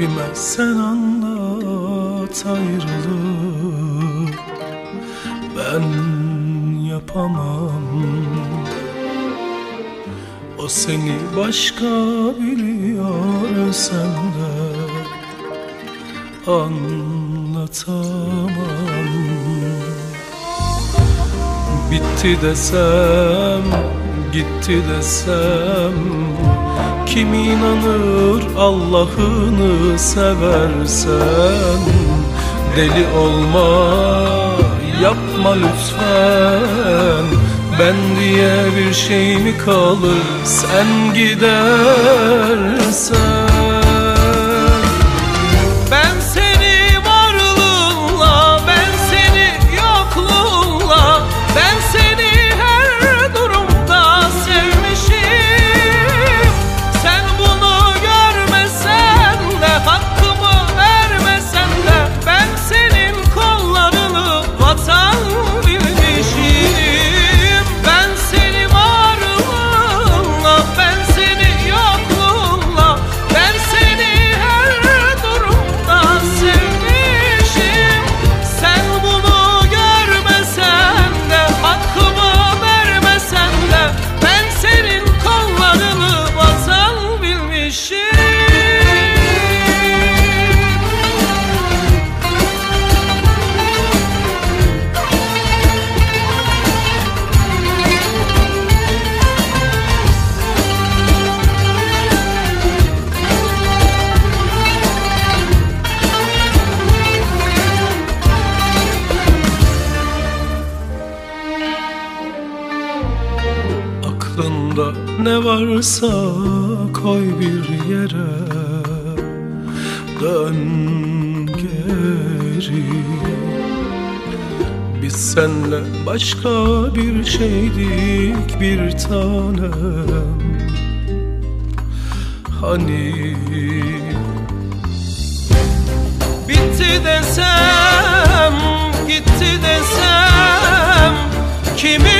Kalbime sen anlat ayrılık Ben yapamam. O seni başka biliyor sen de Anlatamam. Bitti desem, gitti desem kim inanır Allah'ını seversen Deli olma yapma lütfen. Ben diye bir şey mi kalır sen gidersen Aklında ne varsa koy bir yere. Dön geri. Biz senle başka bir şeydik bir tanem Hani Bitti desem, gitti desem Kimi